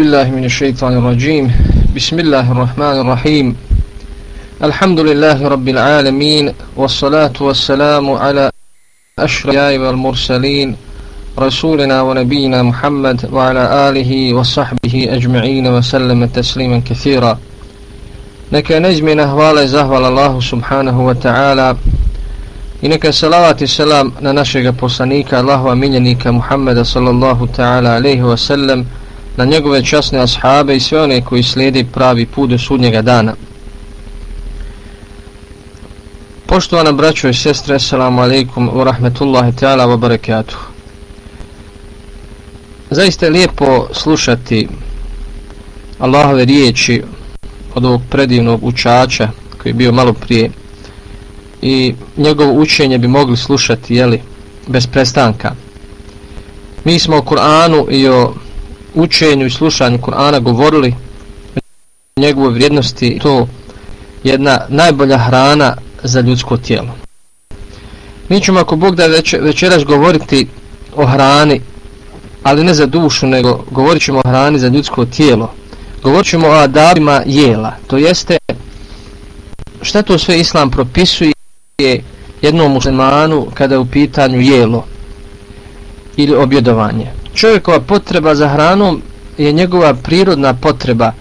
بالله من الشيطان الرجيم. بسم الله الرحمن الرحيم. الحمد لله رب العالمين والصلاة والسلام على أشرف والمرسلين رسولنا ونبينا محمد وعلى آله وصحبه أجمعين وسلم تسليما كثيرا. نكا نجمنا هوالا زهوال الله سبحانه وتعالى I neka salavat i selam na našega poslanika, Allahu aminjenika Muhammeda sallallahu ta'ala alaihi wa sallam, na njegove časne ashabe i sve one koji slijedi pravi put do sudnjega dana. Poštovana braćo i sestre, assalamu alaikum wa rahmetullahi ta'ala wa barakatuh. Zaista je lijepo slušati Allahove riječi od ovog predivnog učača koji je bio malo prije i njegovo učenje bi mogli slušati jeli, bez prestanka. Mi smo o Kur'anu i o učenju i slušanju Kur'ana govorili o njegovoj vrijednosti to jedna najbolja hrana za ljudsko tijelo. Mi ćemo ako Bog da već, večeras govoriti o hrani, ali ne za dušu, nego govorit ćemo o hrani za ljudsko tijelo. Govorit ćemo o adabima jela, to jeste šta to sve Islam propisuje jednom muslimanu kada je u pitanju jelo ili objedovanje čovjekova potreba za hranom je njegova prirodna potreba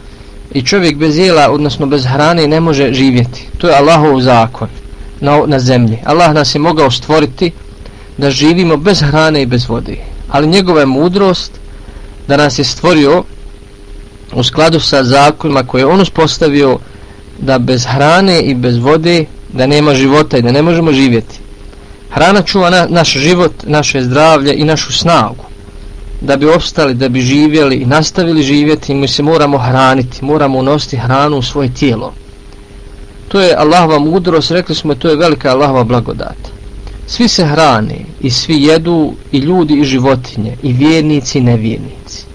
i čovjek bez jela, odnosno bez hrane ne može živjeti. To je Allahov zakon na, na zemlji. Allah nas je mogao stvoriti da živimo bez hrane i bez vode. Ali njegova je mudrost da nas je stvorio u skladu sa zakonima koje je on uspostavio da bez hrane i bez vode da nema života i da ne možemo živjeti. Hrana čuva na, naš život, naše zdravlje i našu snagu da bi opstali, da bi živjeli i nastavili živjeti, mi se moramo hraniti, moramo unositi hranu u svoje tijelo. To je Allahova mudrost, rekli smo, to je velika Allahova blagodat. Svi se hrane i svi jedu i ljudi i životinje, i vjernici i nevjernici.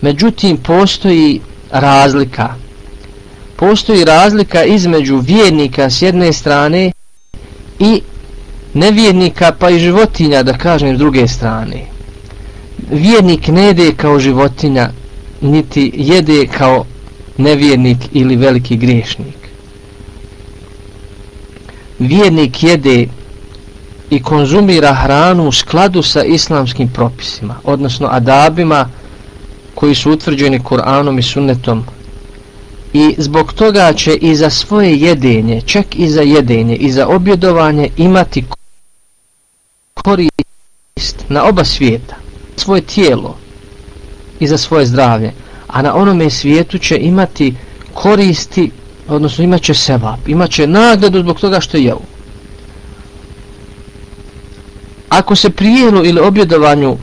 Međutim, postoji razlika. Postoji razlika između vjernika s jedne strane i nevjernika pa i životinja, da kažem, s druge strane vjernik ne jede kao životinja niti jede kao nevjernik ili veliki griješnik. Vjernik jede i konzumira hranu u skladu sa islamskim propisima odnosno adabima koji su utvrđeni Kur'anom i sunnetom. I zbog toga će i za svoje jedenje čak i za jedenje i za objedovanje imati korist na oba svijeta svoje tijelo i za svoje zdravlje, a na onome svijetu će imati koristi, odnosno imat će sevap, imat će nagradu zbog toga što je jeo. Ako se prijelu ili objedovanju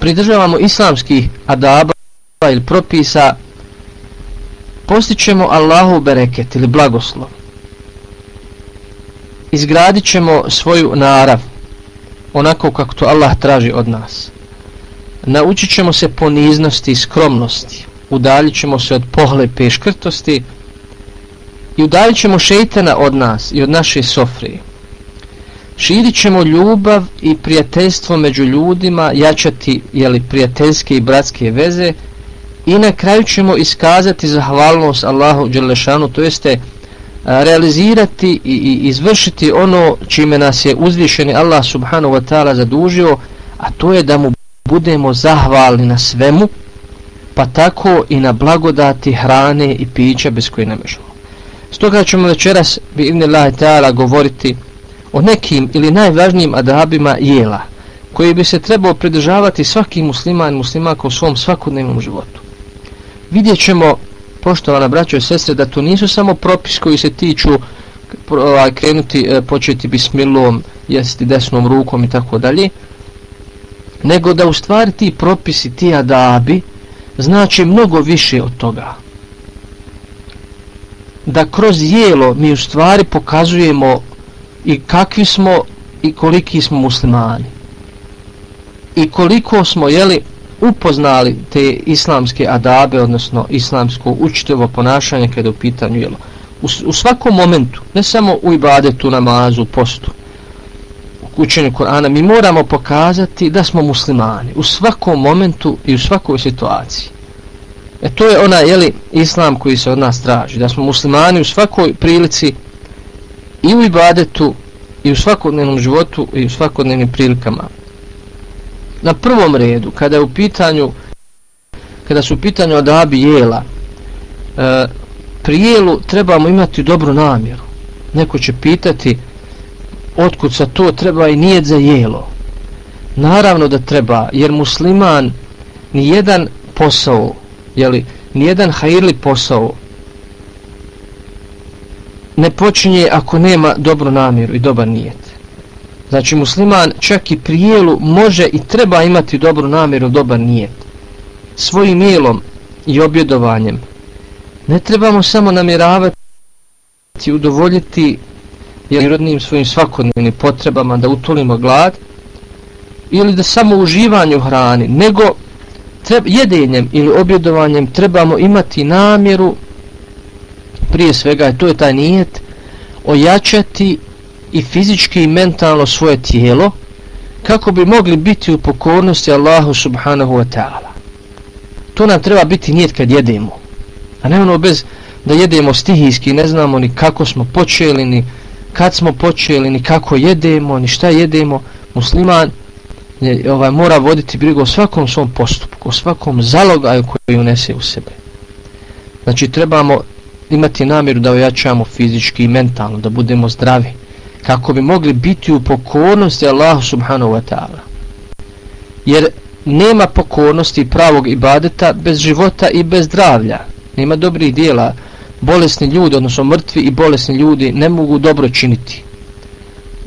pridržavamo islamskih adaba ili propisa, postićemo Allahu bereket ili blagoslov. Izgradit ćemo svoju narav, onako kako to Allah traži od nas. Naučit ćemo se poniznosti i skromnosti, udaljit ćemo se od pohlepe i škrtosti i udaljit ćemo šeitana od nas i od naše sofrije. Širit ćemo ljubav i prijateljstvo među ljudima, jačati jeli, prijateljske i bratske veze i na kraju ćemo iskazati zahvalnost Allahu Đelešanu, to jeste realizirati i, izvršiti ono čime nas je uzvišeni Allah subhanahu wa ta'ala zadužio, a to je da mu budemo zahvalni na svemu, pa tako i na blagodati hrane i pića bez koje ne. Stoga ćemo večeras bi ibn Allah ta'ala govoriti o nekim ili najvažnijim adabima jela, koji bi se trebao pridržavati svaki musliman i muslimak u svom svakodnevnom životu. Vidjet ćemo poštovana braćo i sestre, da to nisu samo propis koji se tiču ovaj, krenuti, e, početi bismilom, jesti desnom rukom i tako dalje, nego da u stvari ti propisi, ti adabi, znači mnogo više od toga. Da kroz jelo mi u stvari pokazujemo i kakvi smo i koliki smo muslimani. I koliko smo, jeli, upoznali te islamske adabe, odnosno islamsko učitevo ponašanje kada je u pitanju jelo. U, u svakom momentu, ne samo u ibadetu, namazu, postu, u učenju Korana, mi moramo pokazati da smo muslimani u svakom momentu i u svakoj situaciji. E to je ona, jeli, islam koji se od nas traži. Da smo muslimani u svakoj prilici i u ibadetu i u svakodnevnom životu i u svakodnevnim prilikama. Na prvom redu, kada je u pitanju kada su u pitanju adabi jela, e, pri jelu trebamo imati dobru namjeru. Neko će pitati otkud sa to treba i nijed za jelo. Naravno da treba, jer musliman ni jedan posao, jeli, ni jedan hajirli posao ne počinje ako nema dobru namjeru i dobar nijet. Znači musliman čak i prijelu može i treba imati dobru namjeru dobar nijet. Svojim jelom i objedovanjem ne trebamo samo namjeravati i udovoljiti prirodnim svojim svakodnevnim potrebama da utolimo glad ili da samo uživanju hrani, nego treba, jedenjem ili objedovanjem trebamo imati namjeru prije svega, to je taj nijet, ojačati i fizički i mentalno svoje tijelo kako bi mogli biti u pokornosti Allahu subhanahu wa ta'ala. To nam treba biti nijet kad jedemo. A ne ono bez da jedemo stihijski, ne znamo ni kako smo počeli, ni kad smo počeli, ni kako jedemo, ni šta jedemo. Musliman je, ovaj, mora voditi brigu o svakom svom postupku, o svakom zalogaju koji unese u sebe. Znači trebamo imati namjeru da ojačamo fizički i mentalno, da budemo zdravi, kako bi mogli biti u pokornosti Allahu subhanahu wa ta'ala. Jer nema pokornosti pravog ibadeta bez života i bez zdravlja. Nema dobrih dijela. Bolesni ljudi, odnosno mrtvi i bolesni ljudi ne mogu dobro činiti.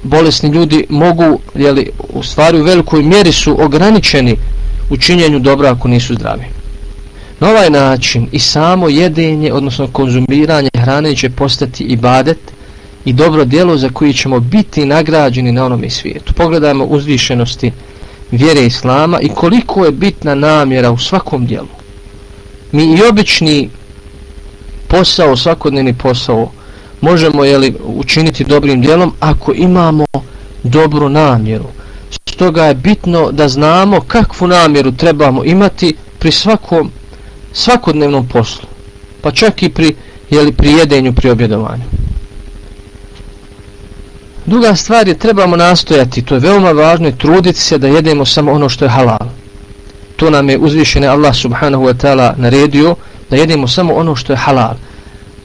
Bolesni ljudi mogu, jeli, u stvari u velikoj mjeri su ograničeni u činjenju dobra ako nisu zdravi. Na ovaj način i samo jedenje, odnosno konzumiranje hrane će postati ibadet i dobro djelo za koji ćemo biti nagrađeni na onome svijetu. Pogledajmo uzvišenosti vjere Islama i koliko je bitna namjera u svakom djelu. Mi i obični posao, svakodnevni posao, možemo jeli, učiniti dobrim djelom ako imamo dobru namjeru. Stoga je bitno da znamo kakvu namjeru trebamo imati pri svakom svakodnevnom poslu, pa čak i pri, jeli, pri jedenju, pri objedovanju. Druga stvar je trebamo nastojati, to je veoma važno i truditi se da jedemo samo ono što je halal. To nam je uzvišene Allah subhanahu wa ta'ala naredio da jedemo samo ono što je halal,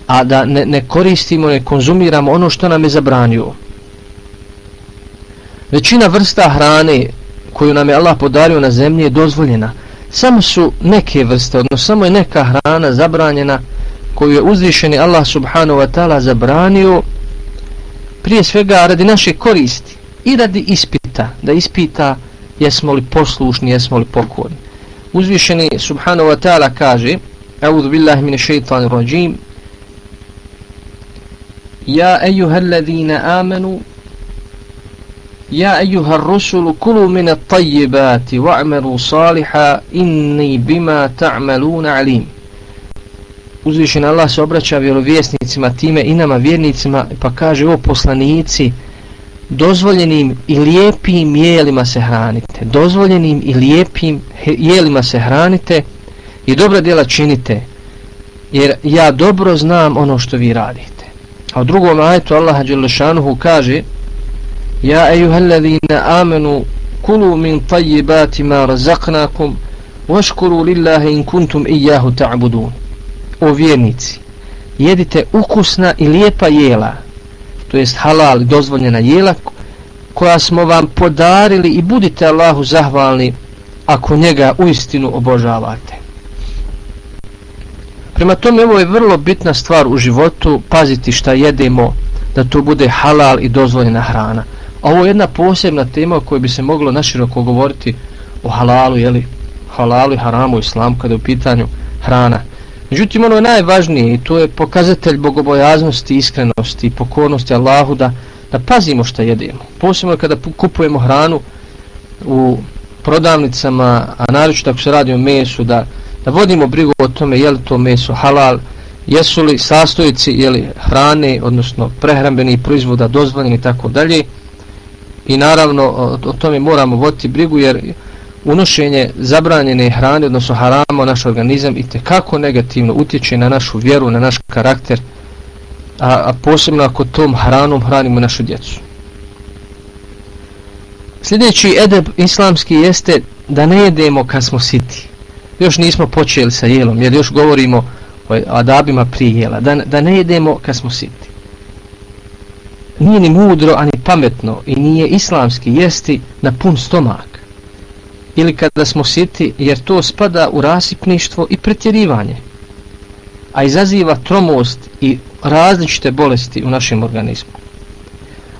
a da ne, ne koristimo, ne konzumiramo ono što nam je zabranio. Većina vrsta hrane koju nam je Allah podario na zemlji je dozvoljena, samo su neke vrste, odnosno samo je neka hrana zabranjena koju je uzvišeni Allah subhanahu wa ta'ala zabranio prije svega radi naše koristi i radi ispita, da ispita jesmo li poslušni, jesmo li pokorni. Uzvišeni subhanahu wa ta'ala kaže A'udhu billahi mine shaitanir rajim Ja ejuhel ladhina amanu يا أيها الرسل كلوا من الطيبات واعملوا صالحا إني بما تعملون عليم uzvišen Allah se obraća vjerovjesnicima time i nama vjernicima pa kaže o poslanici dozvoljenim i lijepim jelima se hranite dozvoljenim i lijepim jelima se hranite i dobra djela činite jer ja dobro znam ono što vi radite a u drugom ajetu Allah Đelešanuhu kaže ja ejuhalladine amenu kulu min tajibati ma razaknakum Vaškuru lillahi in kuntum ijahu ta'budun. O vjernici, jedite ukusna i lijepa jela, to jest halal, dozvoljena jela, koja smo vam podarili i budite Allahu zahvalni ako njega uistinu obožavate. Prema tome, ovo je vrlo bitna stvar u životu, paziti šta jedemo, da to bude halal i dozvoljena hrana. Ovo je jedna posebna tema o kojoj bi se moglo naširoko govoriti o halalu, jeli, halalu i haramu u islamu kada je u pitanju hrana. Međutim, ono je najvažnije i to je pokazatelj bogobojaznosti, iskrenosti i pokornosti Allahu da, da pazimo šta jedemo. Posebno kada kupujemo hranu u prodavnicama, a naročito ako se radi o mesu, da, da vodimo brigu o tome je li to meso halal, jesu li sastojici jeli, hrane, odnosno prehrambeni proizvoda dozvoljeni i tako dalje i naravno o, o tome moramo voditi brigu jer unošenje zabranjene hrane, odnosno harama u naš organizam i te kako negativno utječe na našu vjeru, na naš karakter, a, a posebno ako tom hranom hranimo našu djecu. Sljedeći edeb islamski jeste da ne jedemo kad smo siti. Još nismo počeli sa jelom, jer još govorimo o adabima prije jela. Da, da ne jedemo kad smo siti. Nije ni mudro, ani pametno i nije islamski jesti na pun stomak ili kada smo siti, jer to spada u rasipništvo i pretjerivanje, a izaziva tromost i različite bolesti u našem organizmu.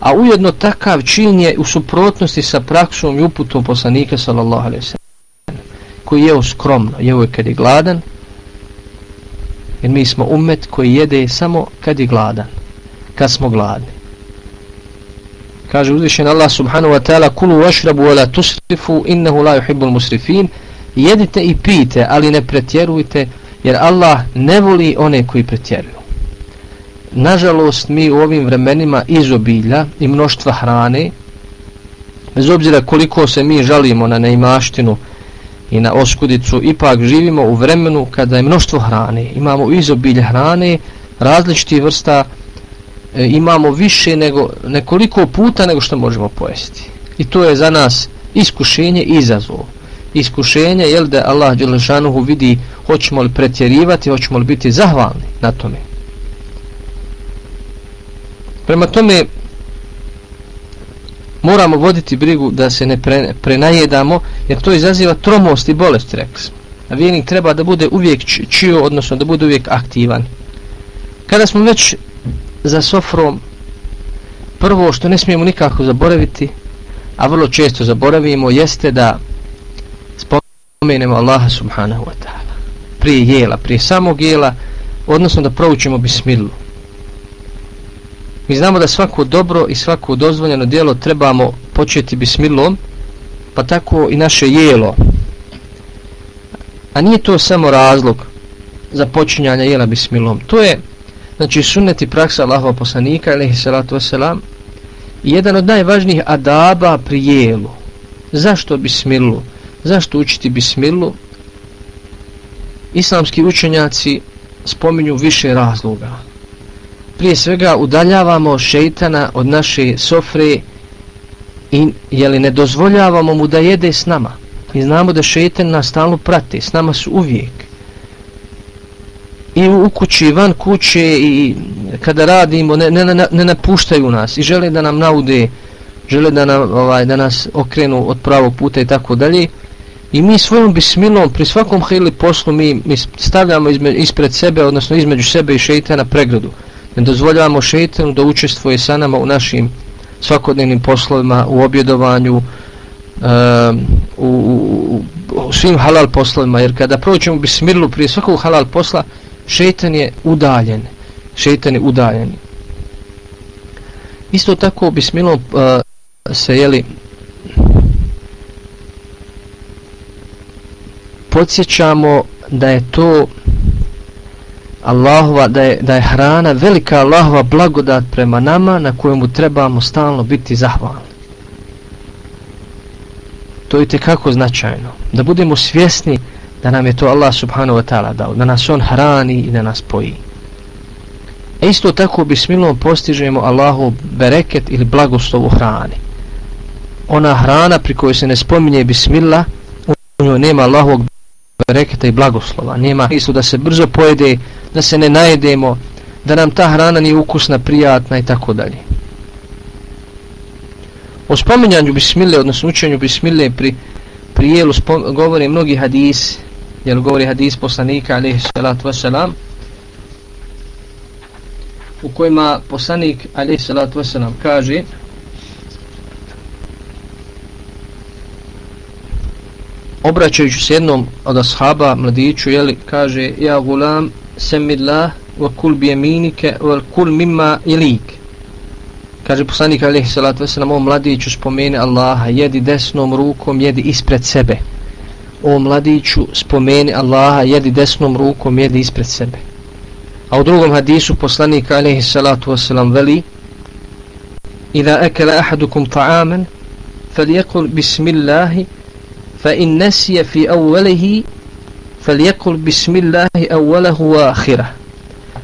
A ujedno takav čin je u suprotnosti sa praksom i uputom poslanika sallallahu alaihi sallam, koji je skromno, jeo je kad je gladan, jer mi smo umet koji jede samo kad je gladan, kad smo gladni kaže uzvišen Allah subhanahu wa ta'ala kulu vašrabu wa la tusrifu innehu la yuhibbul musrifin. Jedite i pijte ali ne pretjerujte jer Allah ne voli one koji pretjeruju. Nažalost mi u ovim vremenima izobilja i mnoštva hrane bez obzira koliko se mi žalimo na neimaštinu i na oskudicu ipak živimo u vremenu kada je mnoštvo hrane. Imamo izobilje hrane različitih vrsta e, imamo više nego nekoliko puta nego što možemo pojesti. I to je za nas iskušenje i izazov. Iskušenje je da Allah Đelešanuhu vidi hoćemo li pretjerivati, hoćemo li biti zahvalni na tome. Prema tome moramo voditi brigu da se ne pre, prenajedamo jer to izaziva tromost i bolest, rekli smo. A vijenik treba da bude uvijek čio, odnosno da bude uvijek aktivan. Kada smo već za sofrom prvo što ne smijemo nikako zaboraviti a vrlo često zaboravimo jeste da spomenemo Allaha subhanahu wa ta'ala. Prije jela, prije samog jela odnosno da proučimo bismilu mi znamo da svako dobro i svako dozvoljeno djelo trebamo početi bismilom pa tako i naše jelo. A nije to samo razlog za počinjanje jela bismilom to je znači sunnet i praksa Allahova poslanika alaihi salatu wasalam jedan od najvažnijih adaba pri jelu zašto bismilu zašto učiti bismilu islamski učenjaci spominju više razloga. Prije svega udaljavamo šeitana od naše sofre i jeli ne dozvoljavamo mu da jede s nama. Mi znamo da šeitan nas stalno prati s nama su uvijek i u kući, van kuće i kada radimo ne, ne, ne, ne napuštaju nas i žele da nam naude žele da, nam, ovaj, da nas okrenu od pravog puta i tako dalje. I mi svojom bismilom pri svakom hili poslu mi, mi stavljamo izme, ispred sebe odnosno između sebe i šeitana pregradu. Ne dozvoljavamo šeitanu da učestvuje sa nama u našim svakodnevnim poslovima u objedovanju um, u, u, u, svim halal poslovima. Jer kada proćemo bismilu prije svakog halal posla šetan je udaljen. Šetan je udaljen. Isto tako bismilom uh, se jeli podsjećamo da je to Allahova, da je, da je hrana velika Allahova blagodat prema nama na kojemu trebamo stalno biti zahvalni. To je kako značajno. Da budemo svjesni da nam je to Allah subhanahu wa ta'ala dao, da nas on hrani i da nas poji. E isto tako bismilom postižemo Allahu bereket ili blagoslov u hrani. Ona hrana pri kojoj se ne spominje bismillah, u njoj nema Allahovog bereketa i blagoslova. Nema isto da se brzo pojede, da se ne najedemo, da nam ta hrana nije ukusna, prijatna i tako dalje. O spominjanju bismile, odnosno učenju bismile pri, pri jelu govore mnogi hadisi, jer govori hadis poslanika alaihi salatu wasalam u kojima poslanik alaihi salatu wasalam kaže obraćajući se jednom od ashaba mladiću jeli, kaže ja gulam semillah wa kul bijeminike wa kul mimma ilik. Kaže poslanik alaihi salatu wasalam o mladiću spomeni Allaha jedi desnom rukom jedi ispred sebe o mladiću spomeni Allaha jedi desnom rukom jedi ispred sebe. A u drugom hadisu poslanika alaihi salatu wasalam veli Iza ekele ahadukum ta'amen falijekul bismillahi fa in nesije fi awvelihi falijekul bismillahi awvelahu wa ahira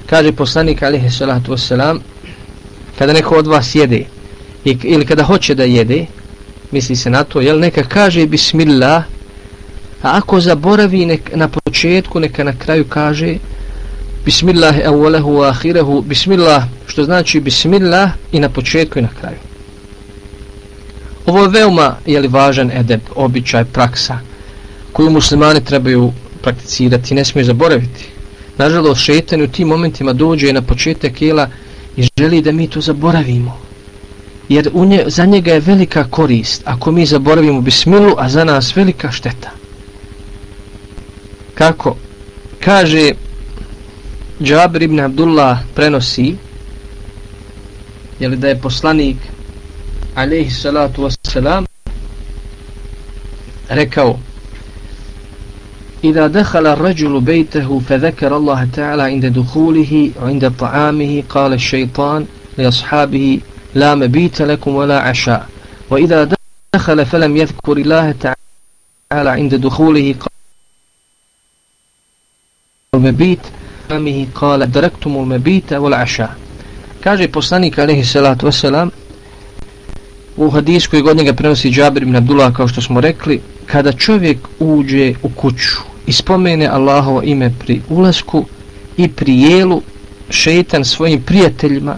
kaže poslanik alaihi salatu wasalam kada neko od vas jede ili kada hoće da jede misli se na to jel neka kaže bismillah a ako zaboravi nek, na početku neka na kraju kaže bismillah awalahu wa akhirahu. Bismillah što znači bismillah i na početku i na kraju. Ovo je veoma je li važan edeb običaj praksa koju muslimani trebaju prakticirati ne smiju zaboraviti. Nažalost šetan u tim momentima dođe na početak jela i želi da mi to zaboravimo jer u nje, za njega je velika korist. Ako mi zaboravimo bismilu a za nas velika šteta. Kako kaže Džabir ibn Abdullah prenosi je li da je poslanik alaihi salatu wassalam rekao إذا دخل الرجل بيته فذكر الله تعالى عند دخوله وعند طعامه قال الشيطان لأصحابه لا مبيت لكم ولا عشاء وإذا دخل فلم يذكر الله تعالى عند دخوله قال المبيت أمه قال دركتم المبيت والعشاء kaže poslanik alaihi salatu wasalam u hadis koji god njega prenosi Džabir ibn Abdullah kao što smo rekli kada čovjek uđe u kuću i spomene Allahovo ime pri ulasku i pri jelu šeitan svojim prijateljima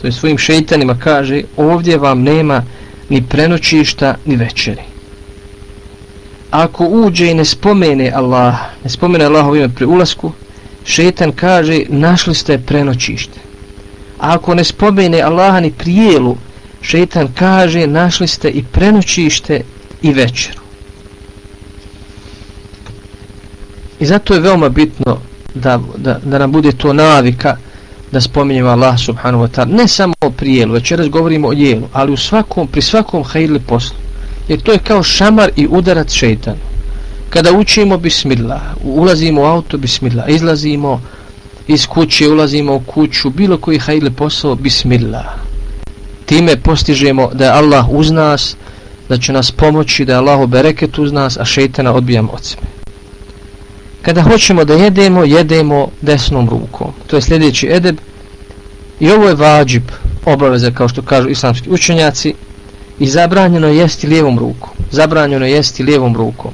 to je svojim šeitanima kaže ovdje vam nema ni prenoćišta ni večeri ako uđe i ne spomene Allah ne spomene Allahovo ime pri ulasku šetan kaže našli ste prenoćište. A ako ne spomene Allaha ni prijelu šetan kaže našli ste i prenoćište i večeru. I zato je veoma bitno da, da, da nam bude to navika da spominjemo Allah subhanahu wa ta'ala. Ne samo o prijelu, večeras govorimo o jelu ali u svakom, pri svakom hajli poslu jer to je kao šamar i udarac šeitanu kada učimo bismillah, ulazimo u auto bismillah, izlazimo iz kuće, ulazimo u kuću, bilo koji hajli posao, bismillah. Time postižemo da je Allah uz nas, da će nas pomoći, da je Allah bereket uz nas, a šeitana odbijamo od sebe. Kada hoćemo da jedemo, jedemo desnom rukom. To je sljedeći edeb. I ovo je vađib, obaveza kao što kažu islamski učenjaci. I zabranjeno je jesti lijevom rukom. Zabranjeno je jesti lijevom rukom.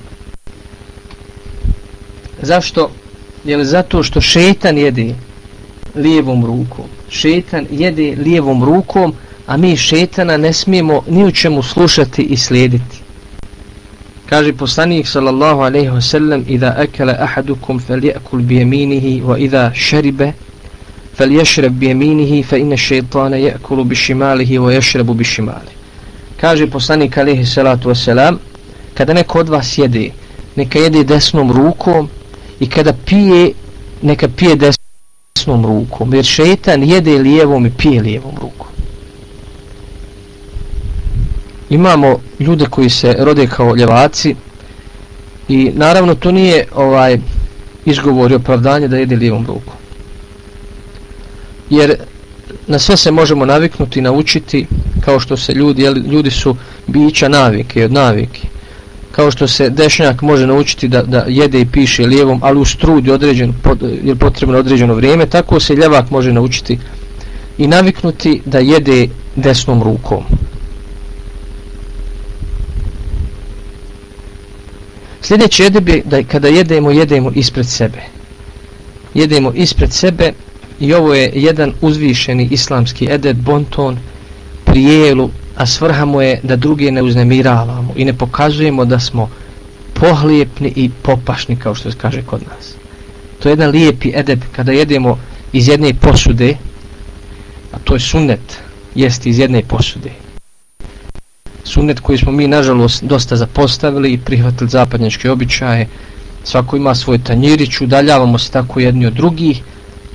Zašto? Je li zato što šetan jede lijevom rukom? Šetan jede lijevom rukom, a mi šetana ne smijemo ni u čemu slušati i slijediti. Kaže poslanik sallallahu alejhi ve sellem: "Iza akala ahadukum falyakul bi yaminihi wa iza shariba falyashrab bi yaminihi fa inna ash-shaytana ya'kulu bi shimalihi wa yashrabu bi shimalihi." Kaže poslanik alihi salatu wasalam, "Kada neko od vas jede, neka jede desnom rukom, i kada pije, neka pije desnom rukom, jer šetan jede lijevom i pije lijevom rukom. Imamo ljude koji se rode kao ljevaci i naravno to nije ovaj izgovor i opravdanje da jede lijevom rukom. Jer na sve se možemo naviknuti, naučiti, kao što se ljudi, jel, ljudi su bića navike, od navike kao što se dešnjak može naučiti da, da jede i piše lijevom, ali u strudi određen, pod, je potrebno određeno vrijeme, tako se ljevak može naučiti i naviknuti da jede desnom rukom. Sljedeći edeb je da kada jedemo, jedemo ispred sebe. Jedemo ispred sebe i ovo je jedan uzvišeni islamski edet, bonton, prijelu, a svrha mu je da druge ne uznemiravamo i ne pokazujemo da smo pohlijepni i popašni kao što se kaže kod nas. To je jedan lijepi edep kada jedemo iz jedne posude, a to je sunnet, jesti iz jedne posude. Sunnet koji smo mi nažalost dosta zapostavili i prihvatili zapadnjačke običaje, svako ima svoj tanjirić, udaljavamo se tako jedni od drugih,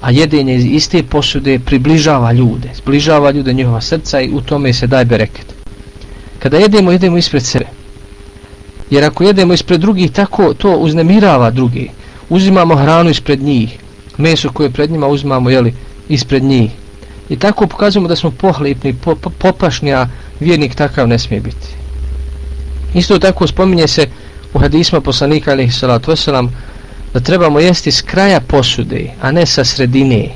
a jedenje iz iste posude približava ljude, zbližava ljude njihova srca i u tome se daje bereket. Kada jedemo, jedemo ispred sebe. Jer ako jedemo ispred drugih, tako to uznemirava drugi. Uzimamo hranu ispred njih, meso koje pred njima uzimamo jeli, ispred njih. I tako pokazujemo da smo pohlepni, po, po, popašni, a vjernik takav ne smije biti. Isto tako spominje se u hadisma poslanika alaihi salatu wasalam da trebamo jesti s kraja posude, a ne sa sredine.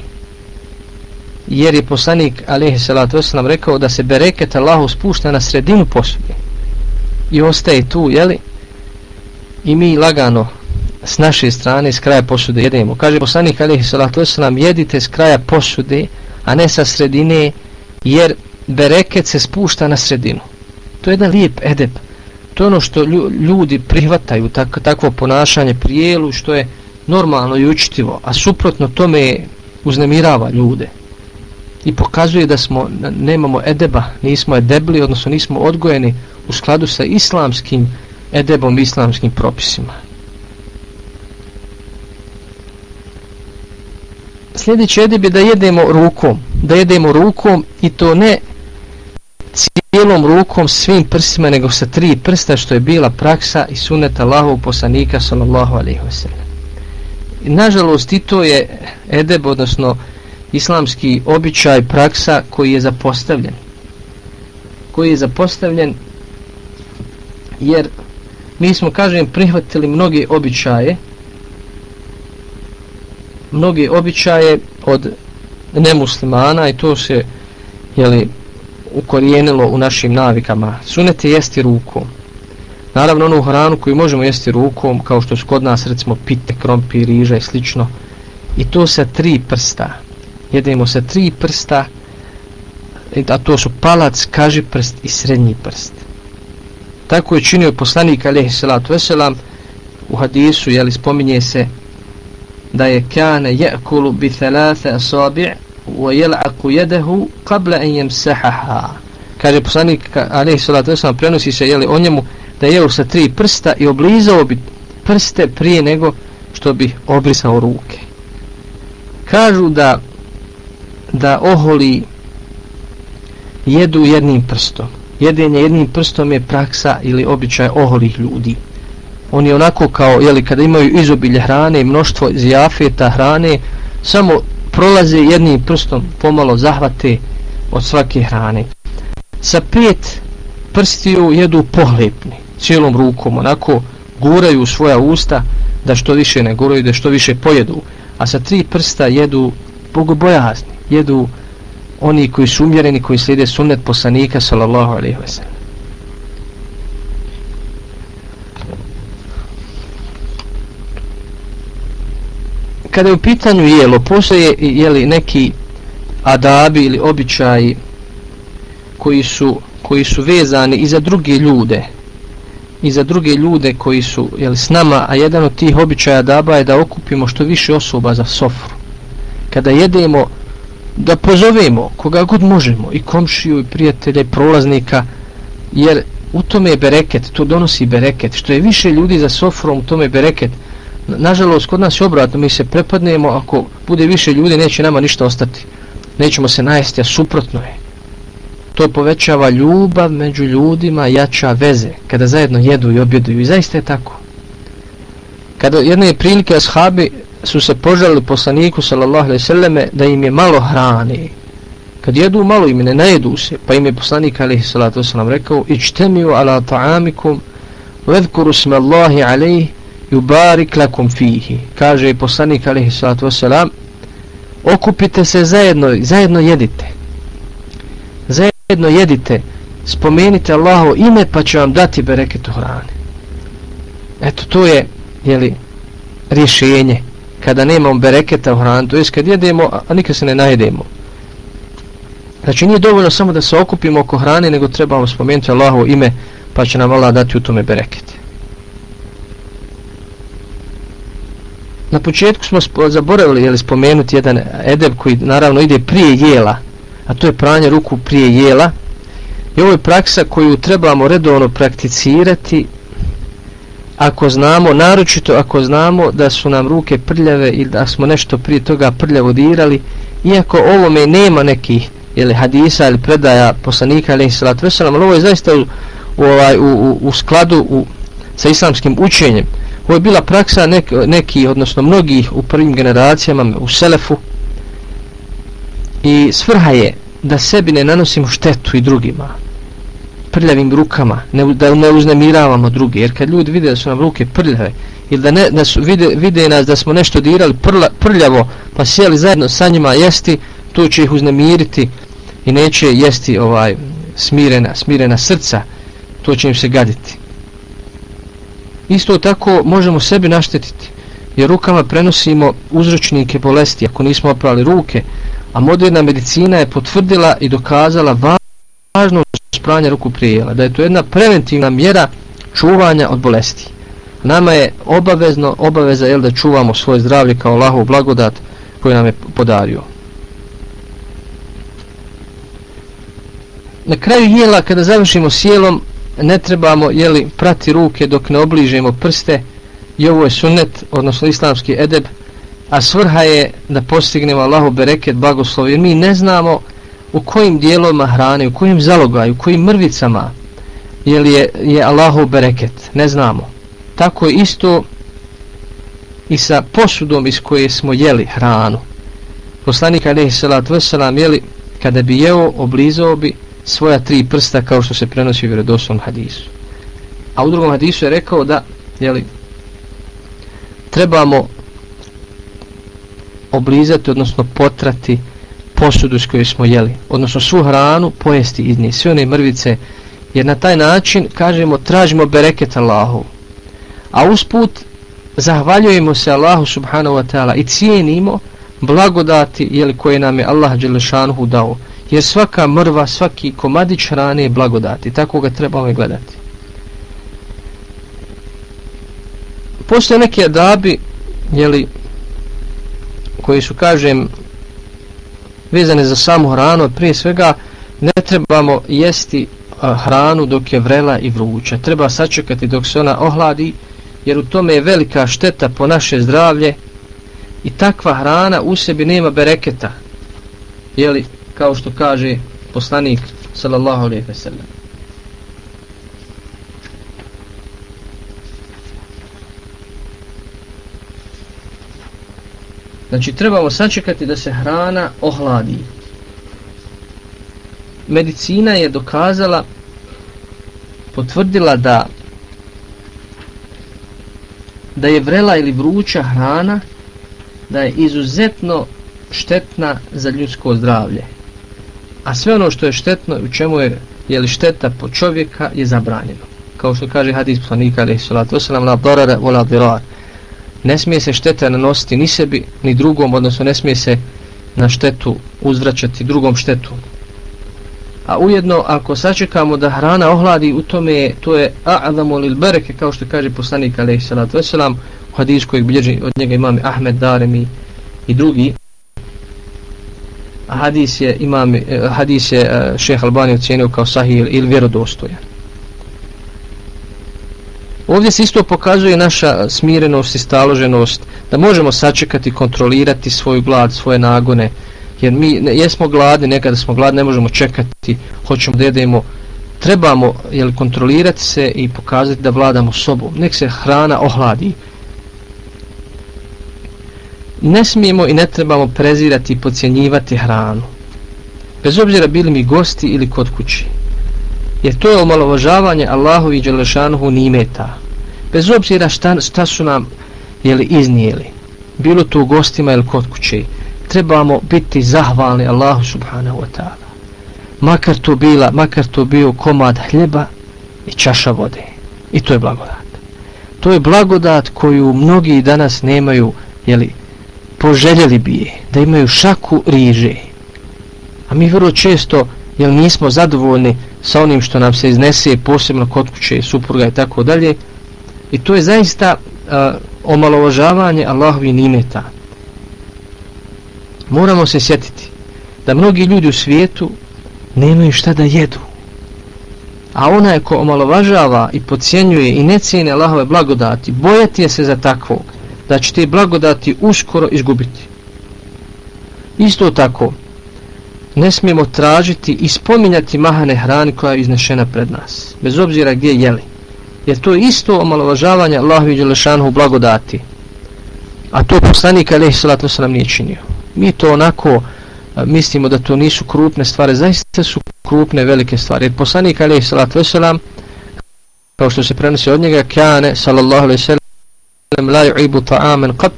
Jer je poslanik alaihi salatu wasalam rekao da se bereket Allahu spušta na sredinu posude. I ostaje tu, jeli? I mi lagano s naše strane s kraja posude jedemo. Kaže poslanik alaihi salatu wasalam jedite s kraja posude, a ne sa sredine, jer bereket se spušta na sredinu. To je jedan lijep edep to je ono što ljudi prihvataju tak, takvo ponašanje prijelu što je normalno i učitivo a suprotno tome uznemirava ljude. I pokazuje da smo nemamo edeba nismo edebli odnosno nismo odgojeni u skladu sa islamskim edebom islamskim propisima. Sljedeći edeb je da jedemo rukom da jedemo rukom i to ne cijelom rukom svim prstima nego sa tri prsta što je bila praksa i suneta Allahov poslanika sallallahu alaihi wa sallam. Nažalost i to je edeb, odnosno islamski običaj praksa koji je zapostavljen. Koji je zapostavljen jer mi smo, kažem, prihvatili mnoge običaje mnoge običaje od nemuslimana i to se jeli, ukorijenilo u našim navikama. Sunet je jesti rukom. Naravno onu hranu koju možemo jesti rukom, kao što su kod nas recimo pite, krompi, riža i slično. I to sa tri prsta. Jedemo sa tri prsta, e, a to su palac, kaži prst i srednji prst. Tako je činio poslanik alaihi salatu veselam u hadisu, jeli spominje se da je kane je'kulu bi thalatha asabi' ويلعق يده قبل أن يمسحها kaže poslanik alejhi salatu vesselam prenosi se jeli o njemu da je jeo sa tri prsta i oblizao bi prste prije nego što bi obrisao ruke kažu da da oholi jedu jednim prstom jedenje jednim prstom je praksa ili običaj oholih ljudi oni onako kao jeli kada imaju izobilje hrane mnoštvo zjafeta hrane samo prolaze jednim prstom pomalo zahvate od svake hrane. Sa pet prstiju jedu pohlepni, cijelom rukom, onako guraju svoja usta da što više ne guraju, da što više pojedu. A sa tri prsta jedu bogobojazni, jedu oni koji su umjereni, koji slijede sunnet poslanika, sallallahu alaihi wa sallam. Kada je u pitanju jelo, postoje jeli, neki adabi ili običaji koji su, koji su vezani i za druge ljude i za druge ljude koji su jeli, s nama, a jedan od tih običaja adaba je da okupimo što više osoba za sofru. Kada jedemo, da pozovemo koga god možemo, i komšiju, i prijatelja, i prolaznika, jer u tome je bereket, to donosi bereket. Što je više ljudi za sofrom, u tome je bereket nažalost kod nas je obratno mi se prepadnemo ako bude više ljudi neće nama ništa ostati. Nećemo se najesti a suprotno je. To povećava ljubav među ljudima jača veze kada zajedno jedu i objeduju. I zaista je tako. Kada jedne prilike ashabi su se požalili poslaniku sallallahu alaihi sallame da im je malo hrane. Kad jedu malo im ne najedu se. Pa im je poslanik alaihi sallatu sallam rekao ičtemiju ala ta'amikum vedkuru sme Allahi alaihi yubarik lakum fihi. Kaže poslanik alejhi salatu vesselam okupite se zajedno zajedno jedite. Zajedno jedite spomenite Allahovo ime pa će vam dati bereket u hrani eto to je jeli, rješenje. Kada nemamo bereketa u hrani to je kad jedemo a nikad se ne najedemo. Znači nije dovoljno samo da se okupimo oko hrane nego trebamo spomenuti Allahovo ime pa će nam Allah dati u tome bereket. Na početku smo zaboravili jeli, spomenuti jedan edeb koji naravno ide prije jela, a to je pranje ruku prije jela. I ovo je praksa koju trebamo redovno prakticirati ako znamo, naročito ako znamo da su nam ruke prljave ili da smo nešto prije toga prljavo dirali, iako ovome nema nekih ili hadisa ili predaja poslanika ili salatu veselam, ali ovo je zaista u, u, ovaj, u, u, u skladu u, sa islamskim učenjem. Ovo je bila praksa nek, neki, odnosno mnogih u prvim generacijama u Selefu i svrha je da sebi ne nanosimo štetu i drugima. prljavim rukama, ne, da ne uznemiravamo druge, jer kad ljudi vide da su nam ruke prljave, ili da, ne, da su, vide, vide nas da smo nešto dirali prla, prljavo, pa sjeli zajedno sa njima jesti, to će ih uznemiriti i neće jesti ovaj smirena, smirena srca, to će im se gaditi. Isto tako možemo sebi naštetiti, jer rukama prenosimo uzročnike bolesti, ako nismo oprali ruke, a moderna medicina je potvrdila i dokazala važnost pranja ruku prijela, da je to jedna preventivna mjera čuvanja od bolesti. Nama je obavezno, obaveza je da čuvamo svoje zdravlje kao Allahov blagodat koji nam je podario. Na kraju jela, kada završimo sjelom, ne trebamo jeli, prati ruke dok ne obližemo prste i ovo je sunnet, odnosno islamski edeb, a svrha je da postignemo Allahu bereket, blagoslov, jer mi ne znamo u kojim dijelovima hrane, u kojim zalogaju, u kojim mrvicama jeli je, je Allahu bereket, ne znamo. Tako je isto i sa posudom iz koje smo jeli hranu. Poslanik alaihi salatu wasalam jeli, kada bi jeo, oblizao bi svoja tri prsta kao što se prenosi u vjerodoslovnom hadisu. A u drugom hadisu je rekao da jeli, trebamo oblizati, odnosno potrati posudu s kojoj smo jeli. Odnosno svu hranu pojesti iz nje, sve one mrvice. Jer na taj način, kažemo, tražimo bereket Allahu. A usput zahvaljujemo se Allahu subhanahu wa ta'ala i cijenimo blagodati jeli, koje nam je Allah Đelešanuhu dao. Jer svaka mrva, svaki komadić hrane je blagodati. Tako ga trebamo ovaj gledati. Postoje neke adabi, jeli, koji su, kažem, vezane za samu hranu, prije svega ne trebamo jesti hranu dok je vrela i vruća. Treba sačekati dok se ona ohladi, jer u tome je velika šteta po naše zdravlje i takva hrana u sebi nema bereketa. Jeli, kao što kaže poslanik sallallahu alejhi ve sellem. Znači trebamo sačekati da se hrana ohladi. Medicina je dokazala, potvrdila da da je vrela ili vruća hrana da je izuzetno štetna za ljudsko zdravlje. A sve ono što je štetno u čemu je je li šteta po čovjeka je zabranjeno. Kao što kaže hadis poslanika alejhi salatu vesselam la darara wala dirar ne smije se šteta nanositi ni sebi ni drugom, odnosno ne smije se na štetu uzvraćati drugom štetu. A ujedno, ako sačekamo da hrana ohladi, u tome je, to je a'adamu lil bereke, kao što kaže poslanik alejhi salatu vesselam u hadis kojeg bilježi od njega imam Ahmed Daremi i drugi. Hadis je, imam, e, hadis je e, šejh Albani ocjenio kao sahih ili vjerodostojan. Ovdje se isto pokazuje naša smirenost i staloženost, da možemo sačekati, kontrolirati svoju glad, svoje nagone, jer mi ne, jesmo gladni, nekada smo gladni, ne možemo čekati, hoćemo da jedemo, trebamo jel, kontrolirati se i pokazati da vladamo sobom, nek se hrana ohladi. Ne smijemo i ne trebamo prezirati i pocijenjivati hranu, bez obzira bili mi gosti ili kod kući jer to je omalovažavanje Allahu i Đelešanuhu nimeta. Bez obzira šta, šta su nam jeli, iznijeli, bilo to u gostima ili kod kući. trebamo biti zahvalni Allahu subhanahu wa ta'ala. Makar to bila, makar to bio komad hljeba i čaša vode. I to je blagodat. To je blagodat koju mnogi danas nemaju, jeli, poželjeli bi je, da imaju šaku riže. A mi vrlo često, jer nismo zadovoljni sa onim što nam se iznese posebno kod kuće, supruga i tako dalje. I to je zaista uh, omalovažavanje Allahovi nimeta. Moramo se sjetiti da mnogi ljudi u svijetu nemaju šta da jedu. A onaj ko omalovažava i pocijenjuje i ne cijene Allahove blagodati bojati je se za takvog da će te blagodati uskoro izgubiti isto tako ne smijemo tražiti i spominjati mahane hrani koja je iznešena pred nas, bez obzira gdje jeli. Jer to je isto omalovažavanje Allahovi Đelešanhu blagodati. A to poslanik Alehi salatu nam nije činio. Mi to onako mislimo da to nisu krupne stvari, zaista su krupne velike stvari. Jer poslanik Alehi salatu wasalam, kao što se prenosi od njega, kane sallallahu alaihi sallam la yu'ibu ta'amen qat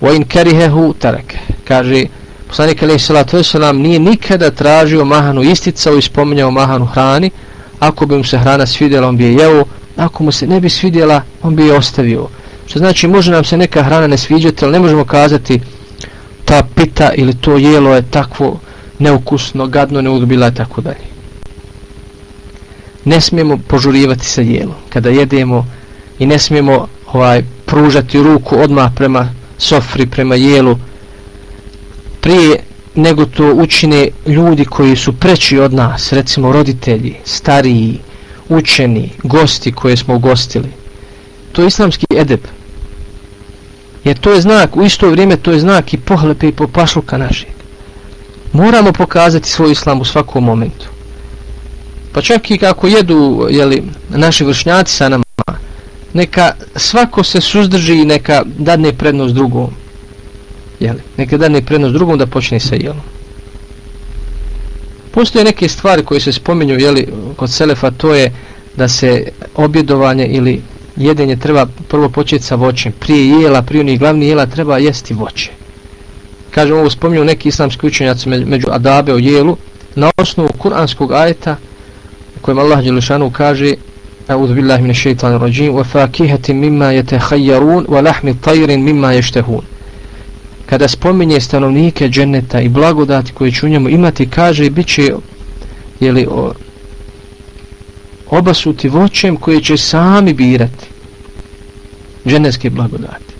wa in karihehu tarake. Kaže, poslanik alaih salatu wasalam nije nikada tražio mahanu isticao i spominjao mahanu hrani, ako bi mu se hrana svidjela, on bi je jeo, ako mu se ne bi svidjela, on bi je ostavio. Što znači, može nam se neka hrana ne sviđati, ali ne možemo kazati ta pita ili to jelo je takvo neukusno, gadno, neudobila i tako dalje. Ne smijemo požurivati sa jelom kada jedemo i ne smijemo ovaj pružati ruku odmah prema sofri, prema jelu prije nego to učine ljudi koji su preći od nas, recimo roditelji, stariji, učeni, gosti koje smo ugostili. To je islamski edeb. Jer to je znak, u isto vrijeme to je znak i pohlepe i popašluka našeg. Moramo pokazati svoj islam u svakom momentu. Pa čak i kako jedu jeli, naši vršnjaci sa nama, neka svako se suzdrži i neka dadne prednost drugom. Jeli, neka dadne prednost drugom da počne sa jelom. Postoje neke stvari koje se spominju jeli, kod Selefa, to je da se objedovanje ili jedenje treba prvo početi sa voćem. Prije jela, prije onih glavnih jela treba jesti voće. Kažem ovo spominju neki islamski učenjaci među adabe o jelu na osnovu kuranskog ajeta u kojem Allah Đelešanu kaže أعوذ بالله من الشيطان rajim. Wa fakihatin mimma yatakhayyarun wa مما tayrin mimma yashtahun. Kada spominje stanovnike dženeta i blagodati koje će u njemu imati, kaže i bit će jeli, o, obasuti voćem koje će sami birati. Dženevske blagodati.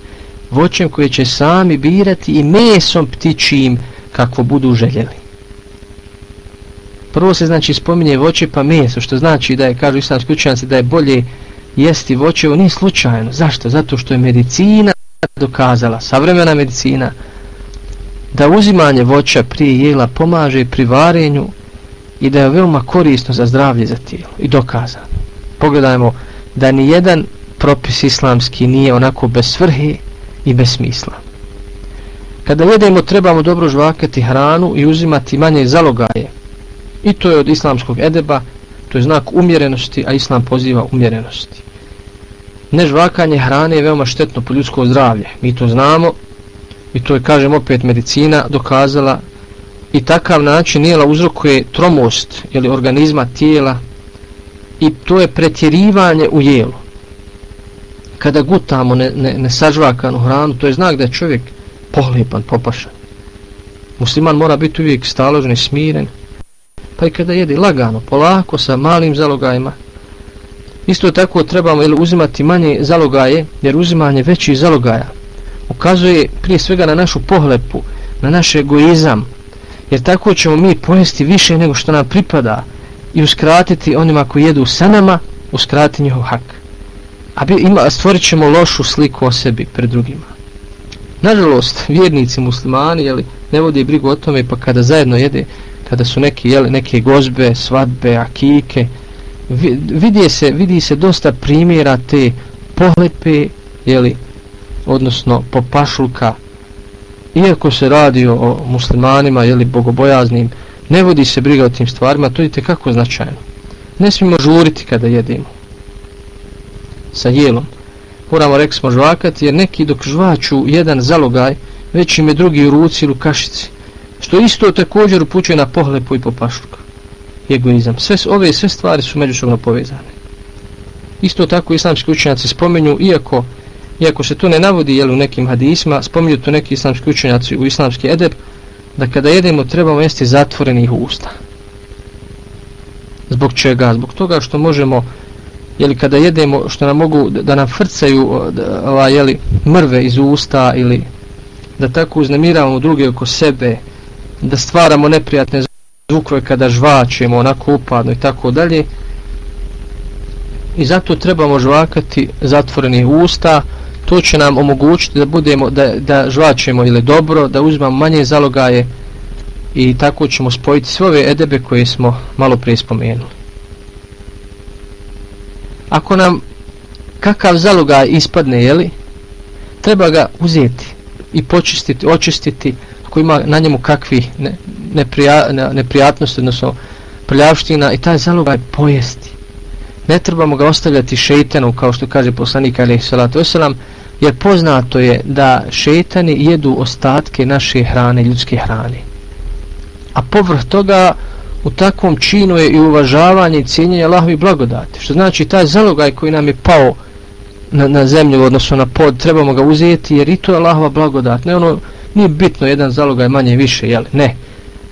Voćem koje će sami birati i mesom ptičijim kakvo budu željeli prvo se znači spominje voće pa meso što znači da je kažu islamski učenjaci da je bolje jesti voće ovo nije slučajno zašto? zato što je medicina dokazala savremena medicina da uzimanje voća prije jela pomaže pri varenju i da je veoma korisno za zdravlje za tijelo i dokazano. Pogledajmo da ni jedan propis islamski nije onako bez svrhe i bez smisla. Kada jedemo trebamo dobro žvakati hranu i uzimati manje zalogaje. I to je od islamskog edeba, to je znak umjerenosti, a islam poziva umjerenosti. Nežvakanje hrane je veoma štetno po ljudsko zdravlje. Mi to znamo i to je, kažem, opet medicina dokazala. I takav način jela uzrokuje tromost ili organizma tijela. I to je pretjerivanje u jelu. Kada gutamo ne, ne, ne sažvakanu hranu to je znak da je čovjek pohlepan, popašan. Musliman mora biti uvijek staložen i smiren pa i kada jede lagano, polako sa malim zalogajima isto tako trebamo ili uzimati manje zalogaje jer uzimanje većih zalogaja ukazuje prije svega na našu pohlepu na naš egoizam jer tako ćemo mi pojesti više nego što nam pripada i uskratiti onima koji jedu sa nama, uskratiti njihov hak. A ima, stvorit ćemo lošu sliku o sebi pred drugima. Nažalost, vjernici muslimani jeli, ne vode brigu o tome, pa kada zajedno jede, kada su neki, jeli, neke gozbe, svadbe, akike, vidi se, vidi se dosta primjera te pohlepe, jeli, odnosno popašulka, iako se radi o muslimanima ili bogobojaznim, ne vodi se briga o tim stvarima, to je kako značajno. Ne smijemo žuriti kada jedemo sa jelom. Moramo rekli smo žvakati jer neki dok žvaču jedan zalogaj, već im je drugi u ruci ili u kašici. Što isto također upućuje na pohlepu i popašluk. Egoizam. Sve, ove sve stvari su međusobno povezane. Isto tako islamski učenjaci spomenju, iako iako se to ne navodi jel, u nekim hadisma, spominju to neki islamski učenjaci u islamski edeb, da kada jedemo trebamo jesti zatvorenih usta. Zbog čega? Zbog toga što možemo, jeli kada jedemo, što nam mogu da nam frcaju ova, jeli, mrve iz usta ili da tako uznemiravamo druge oko sebe, da stvaramo neprijatne zvukove kada žvačemo onako upadno i tako dalje. I zato trebamo žvakati zatvorenih usta, to će nam omogućiti da budemo da, da žvačemo ili dobro, da uzmemo manje zalogaje i tako ćemo spojiti sve ove edebe koje smo malo prije spomenuli. Ako nam kakav zalogaj ispadne, jeli, treba ga uzeti, i počistiti, očistiti ako ima na njemu kakvi ne, neprija, ne, neprijatnosti odnosno prljavština i taj zalogaj pojesti. Ne trebamo ga ostavljati šeitanu, kao što kaže poslanik alaih salatu wasalam jer poznato je da šeitani jedu ostatke naše hrane, ljudske hrane. A povrh toga u takvom činu je i uvažavanje i cijenjenje Allahovi blagodati što znači taj zalogaj koji nam je pao na, na zemlju odnosno na pod trebamo ga uzeti jer i to je Allahova blagodat. Ne ono nije bitno jedan zalogaj manje više jel? ne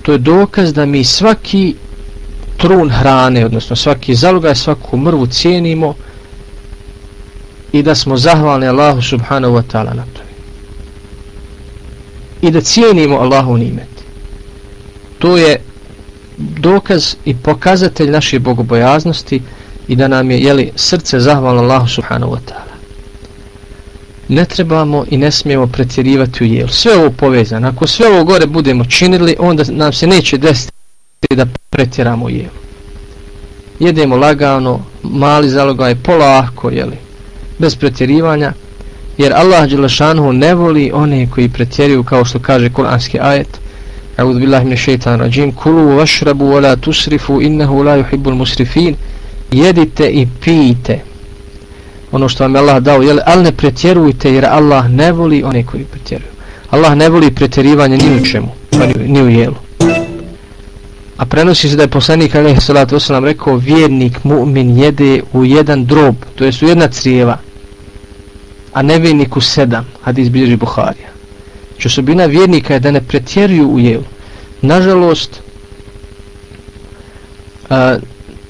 to je dokaz da mi svaki trun hrane, odnosno svaki zalogaj, svaku mrvu cijenimo i da smo zahvalni Allahu subhanahu wa ta'ala na to. I da cijenimo Allahu nimet. To je dokaz i pokazatelj naše bogobojaznosti i da nam je jeli, srce zahvalno Allahu subhanahu wa ta'ala. Ne trebamo i ne smijemo pretjerivati u jelu. Sve ovo povezano. Ako sve ovo gore budemo činili, onda nam se neće desiti da pretjeramo u jelu. Jedemo lagano, mali zalogaj, polako, jeli, bez pretjerivanja, jer Allah Đelešanhu ne voli one koji pretjeruju, kao što kaže kuranski ajet, A'udhu billahi min shaitan rajim, kulu vašrabu wa la tusrifu, innahu la yuhibbul musrifin, jedite i pijte ono što vam je Allah dao, jeli, ali ne pretjerujte, jer Allah ne voli one koji pretjeruju. Allah ne voli pretjerivanje ni u čemu, pa ni, ni u jelu. A prenosi se da je poslanik alaihi salatu wasalam rekao vjernik mu'min jede u jedan drob, to jest u jedna crijeva, a nevjernik u sedam, hadis bilježi Buharija. Znači osobina vjernika je da ne pretjeruju u jelu. Nažalost, a,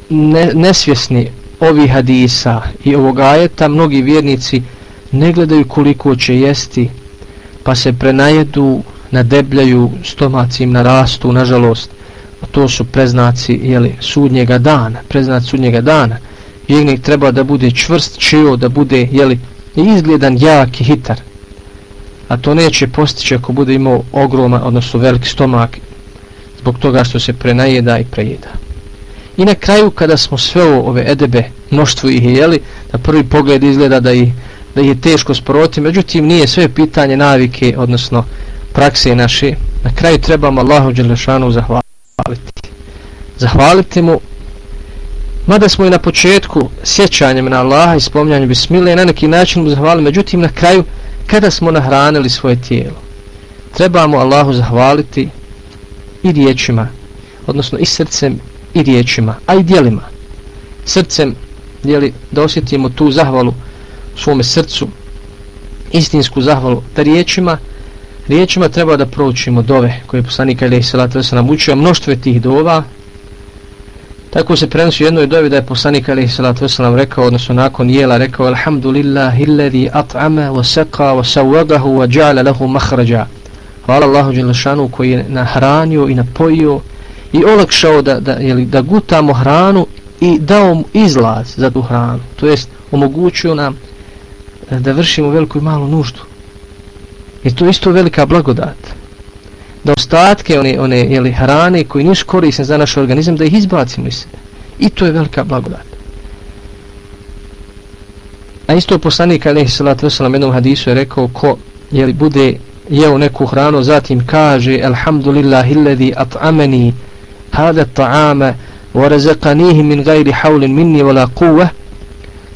ne, nesvjesni ovih hadisa i ovog ajeta, mnogi vjernici ne gledaju koliko će jesti, pa se prenajedu, nadebljaju, stomaci im narastu, nažalost to su preznaci jeli, sudnjega dana, preznac sudnjega dana. Vjernik treba da bude čvrst, čio, da bude jeli, izgledan, jak i hitar. A to neće postići ako bude imao ogroman, odnosno veliki stomak, zbog toga što se prenajeda i prejeda. I na kraju, kada smo sve ove edebe, mnoštvo ih jeli, na prvi pogled izgleda da, i, da je teško sporoti, međutim nije sve pitanje navike, odnosno prakse naše. Na kraju trebamo Allahu Đelešanu zahvaliti zahvaliti. Mu, mada smo i na početku sjećanjem na Allaha i spomnjanjem bismile, na neki način mu zahvalili, međutim na kraju, kada smo nahranili svoje tijelo, trebamo Allahu zahvaliti i riječima, odnosno i srcem i riječima, a i dijelima. Srcem, jeli, da osjetimo tu zahvalu u svome srcu, istinsku zahvalu, da riječima, riječima treba da proučimo dove koje je poslanik Ali Salatu se nam učio, mnoštve tih dova. Tako se prenosi u jednoj dovi da je poslanik Ali Salatu se nam rekao, odnosno nakon jela rekao Alhamdulillah illadhi at'ama wa saqa wa sawagahu wa ja'ala lahu mahrađa. Hvala Allahu Đelešanu koji je nahranio i napojio i olakšao da, da, jeli, da gutamo hranu i dao mu izlaz za tu hranu. To jest omogućio nam e, da vršimo veliku i malu nuždu. I to isto velika blagodat. Da ostatke one, one jeli, hrane koji nisu korisne za naš organizam, da ih izbacimo iz sebe. I to je velika blagodat. A isto poslanik alaihi salatu wasalam jednom hadisu je rekao ko jeli, bude jeo neku hranu, zatim kaže Alhamdulillah illadhi at'amani hada ta'ama wa razaqanihi min gajri haulin minni wala quwa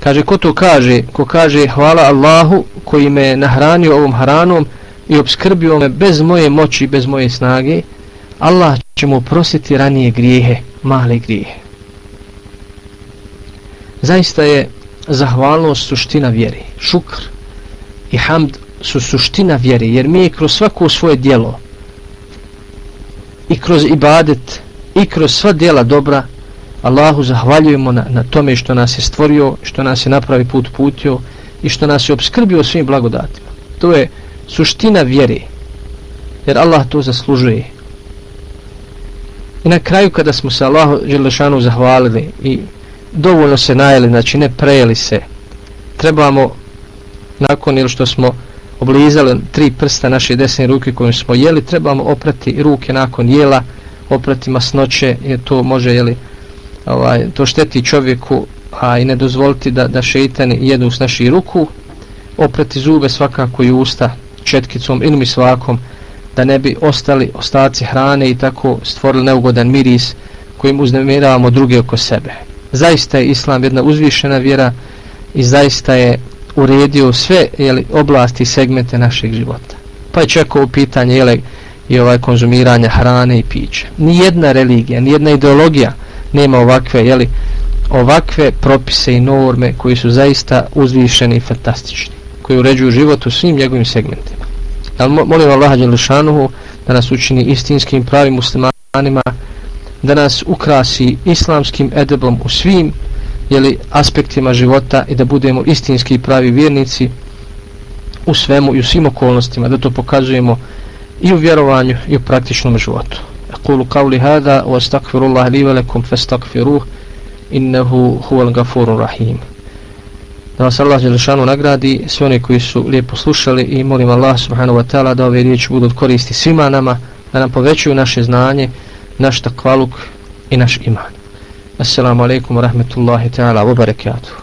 kaže ko to kaže ko kaže hvala Allahu koji me nahranio ovom hranom i obskrbio me bez moje moći, bez moje snage, Allah će mu prositi ranije grijehe, male grijehe. Zaista je zahvalnost suština vjeri. Šukr i hamd su suština vjeri, jer mi kroz svako svoje dijelo i kroz ibadet i kroz sva djela dobra Allahu zahvaljujemo na, na tome što nas je stvorio, što nas je napravi put putio i što nas je obskrbio svim blagodatima. To je suština vjere jer Allah to zaslužuje i na kraju kada smo se Allahu Želešanu zahvalili i dovoljno se najeli, znači ne prejeli se trebamo nakon ili što smo oblizali tri prsta naše desne ruke kojim smo jeli, trebamo oprati ruke nakon jela, oprati masnoće jer to može jeli ovaj, to šteti čovjeku a i ne dozvoliti da, da šeitani jedu s naših ruku oprati zube svakako i usta četkicom ili misvakom da ne bi ostali ostaci hrane i tako stvorili neugodan miris kojim uznemiravamo druge oko sebe. Zaista je Islam jedna uzvišena vjera i zaista je uredio sve jeli, oblasti i segmente našeg života. Pa je čekao pitanje jeli, i ovaj konzumiranja hrane i piće. Nijedna religija, nijedna ideologija nema ovakve, jeli, ovakve propise i norme koji su zaista uzvišeni i fantastični, koji uređuju život u svim njegovim segmentima. Al molim Allaha Đelešanuhu da nas učini istinskim pravim muslimanima, da nas ukrasi islamskim edebom u svim jeli, aspektima života i da budemo istinski pravi vjernici u svemu i u svim okolnostima, da to pokazujemo i u vjerovanju i u praktičnom životu. Kulu kavli hada wa stakfirullah li velekum fe stakfiruh innehu huval gafurun rahim. Da vas Allah Želešanu nagradi sve oni koji su lijepo slušali i molim Allah subhanahu wa ta'ala da ove riječi budu koristi svima nama, da nam povećuju naše znanje, naš takvaluk i naš iman. Assalamu alaikum wa rahmetullahi ta'ala wa barakatuh.